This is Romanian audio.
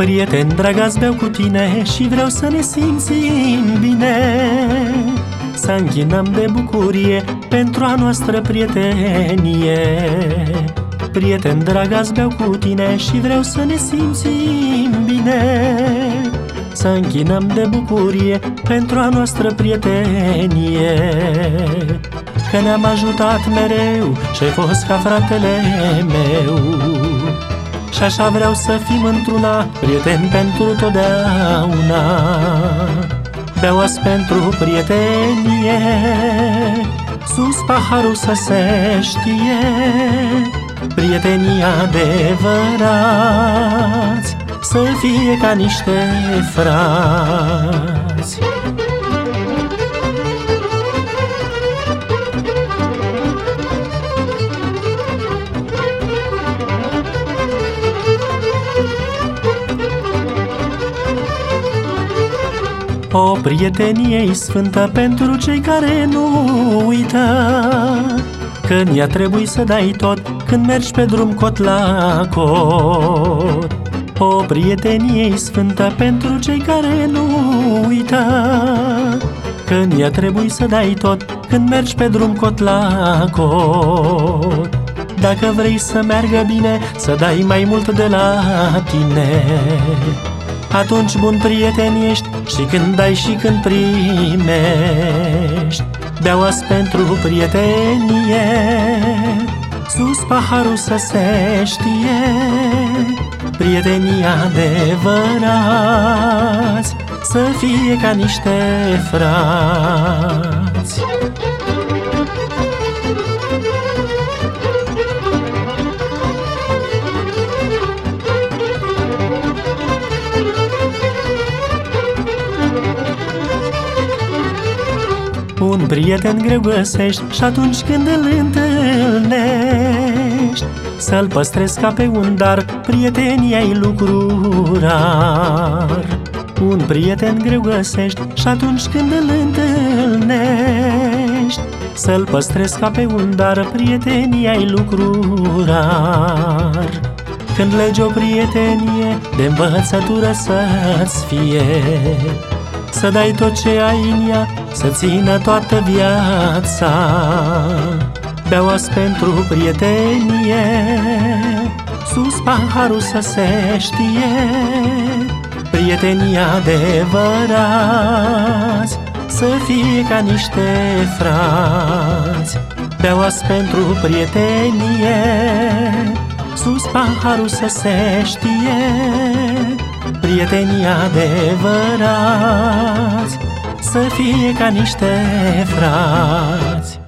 Prieten, drag, beau cu tine și vreau să ne simțim bine. Să închinăm de bucurie pentru a noastră prietenie. Prieten, drag, beau cu tine și vreau să ne simțim bine. Să închinăm de bucurie pentru a noastră prietenie. Că ne-am ajutat mereu și ai fost ca fratele meu și așa vreau să fim într-una Prieteni pentru totdeauna. Beau azi pentru prietenie Sus paharul să se știe. Prietenia adevărați Să fie ca niște frați O prietenie sfântă pentru cei care nu uită. Când ea trebuie să dai tot când mergi pe drum cot la cot. O prietenie sfântă pentru cei care nu uită. Când ea trebuie să dai tot când mergi pe drum cot la cot. Dacă vrei să meargă bine, să dai mai mult de la tine atunci bun prieten ești și când dai și când primești. Beau azi pentru prietenie Sus paharul să se știe. Prietenia adevărați Să fie ca niște frați Un prieten greu găsești și atunci când îl întâlnești Să-l păstrezi ca pe un dar, prietenia-i lucru rar Un prieten greu găsești și atunci când îl întâlnești Să-l păstrezi ca pe un dar, prietenia-i lucru rar Când legi o prietenie, de învățătură să-ți fie să dai tot ce ai în ea, să țină toată viața. Beau azi pentru prietenie Sus paharul să se știe. Prietenia adevărați Să fie ca niște frați. Beau azi pentru prietenie Sus paharul să se știe. Prietenia adevărați Să fie ca niște frați